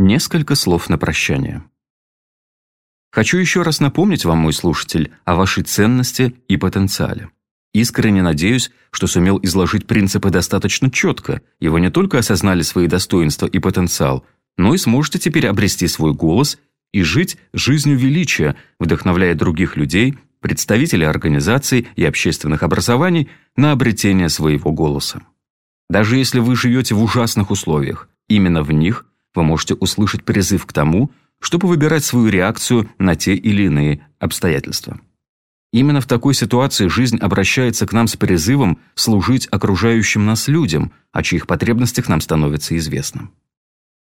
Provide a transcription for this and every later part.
Несколько слов на прощание. Хочу еще раз напомнить вам, мой слушатель, о вашей ценности и потенциале. Искренне надеюсь, что сумел изложить принципы достаточно четко, и вы не только осознали свои достоинства и потенциал, но и сможете теперь обрести свой голос и жить жизнью величия, вдохновляя других людей, представителей организаций и общественных образований на обретение своего голоса. Даже если вы живете в ужасных условиях, именно в них вы можете услышать призыв к тому, чтобы выбирать свою реакцию на те или иные обстоятельства. Именно в такой ситуации жизнь обращается к нам с призывом служить окружающим нас людям, о чьих потребностях нам становится известно.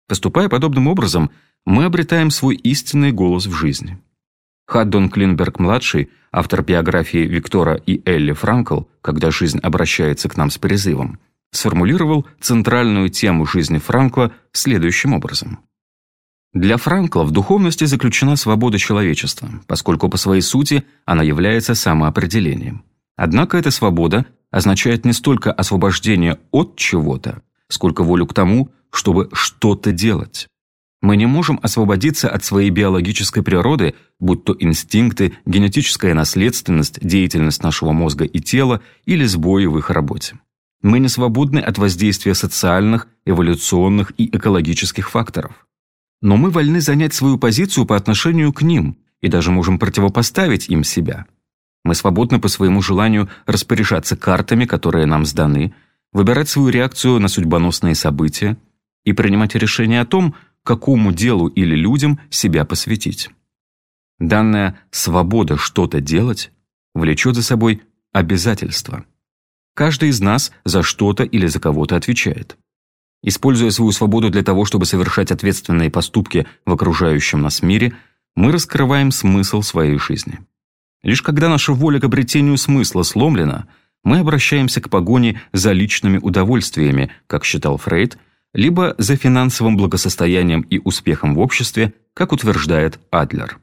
Поступая подобным образом, мы обретаем свой истинный голос в жизни. Хаддон Клинберг-младший, автор биографии Виктора и Элли Франкл «Когда жизнь обращается к нам с призывом», сформулировал центральную тему жизни Франкла следующим образом. Для Франкла в духовности заключена свобода человечества, поскольку по своей сути она является самоопределением. Однако эта свобода означает не столько освобождение от чего-то, сколько волю к тому, чтобы что-то делать. Мы не можем освободиться от своей биологической природы, будь то инстинкты, генетическая наследственность, деятельность нашего мозга и тела или сбои в их работе. Мы не свободны от воздействия социальных, эволюционных и экологических факторов. Но мы вольны занять свою позицию по отношению к ним и даже можем противопоставить им себя. Мы свободны по своему желанию распоряжаться картами, которые нам сданы, выбирать свою реакцию на судьбоносные события и принимать решение о том, какому делу или людям себя посвятить. Данная свобода что-то делать влечет за собой обязательства. Каждый из нас за что-то или за кого-то отвечает. Используя свою свободу для того, чтобы совершать ответственные поступки в окружающем нас мире, мы раскрываем смысл своей жизни. Лишь когда наша воля к обретению смысла сломлена, мы обращаемся к погоне за личными удовольствиями, как считал Фрейд, либо за финансовым благосостоянием и успехом в обществе, как утверждает Адлер.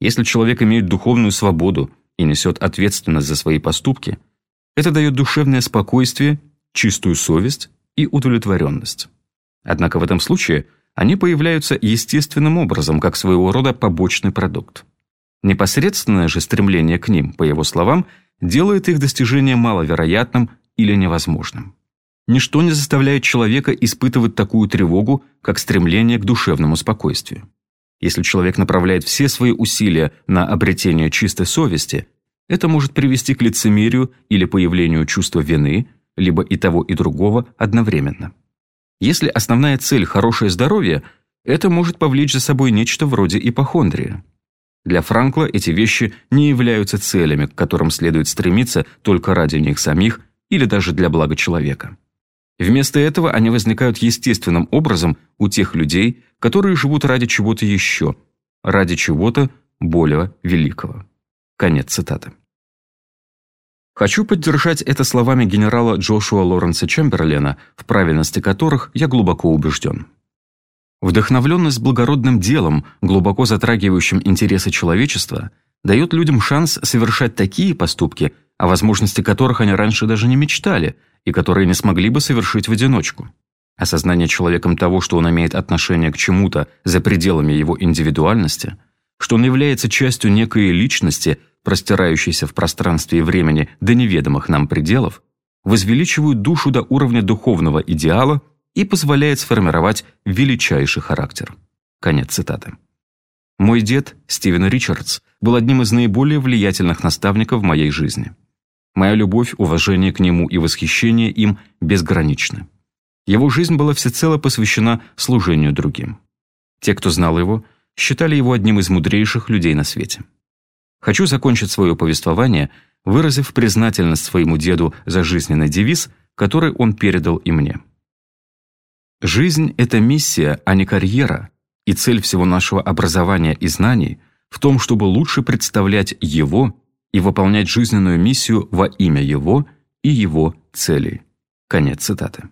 Если человек имеет духовную свободу и несет ответственность за свои поступки, это дает душевное спокойствие, чистую совесть и удовлетворенность. Однако в этом случае они появляются естественным образом, как своего рода побочный продукт. Непосредственное же стремление к ним, по его словам, делает их достижение маловероятным или невозможным. Ничто не заставляет человека испытывать такую тревогу, как стремление к душевному спокойствию. Если человек направляет все свои усилия на обретение чистой совести, это может привести к лицемерию или появлению чувства вины, либо и того, и другого одновременно. Если основная цель – хорошее здоровье, это может повлечь за собой нечто вроде ипохондрии. Для Франкла эти вещи не являются целями, к которым следует стремиться только ради них самих или даже для блага человека. Вместо этого они возникают естественным образом у тех людей, которые живут ради чего-то еще, ради чего-то более великого. Конец цитаты. Хочу поддержать это словами генерала Джошуа Лоренса Чемберлена, в правильности которых я глубоко убежден. Вдохновленность благородным делом, глубоко затрагивающим интересы человечества, дает людям шанс совершать такие поступки, о возможности которых они раньше даже не мечтали и которые не смогли бы совершить в одиночку. Осознание человеком того, что он имеет отношение к чему-то за пределами его индивидуальности, что он является частью некой личности – простирающиеся в пространстве и времени до неведомых нам пределов, возвеличивают душу до уровня духовного идеала и позволяет сформировать величайший характер. Конец цитаты. Мой дед, Стивен Ричардс, был одним из наиболее влиятельных наставников в моей жизни. Моя любовь, уважение к нему и восхищение им безграничны. Его жизнь была всецело посвящена служению другим. Те, кто знал его, считали его одним из мудрейших людей на свете. Хочу закончить свое повествование, выразив признательность своему деду за жизненный девиз, который он передал и мне. Жизнь – это миссия, а не карьера, и цель всего нашего образования и знаний в том, чтобы лучше представлять Его и выполнять жизненную миссию во имя Его и Его целей. Конец цитаты.